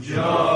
John.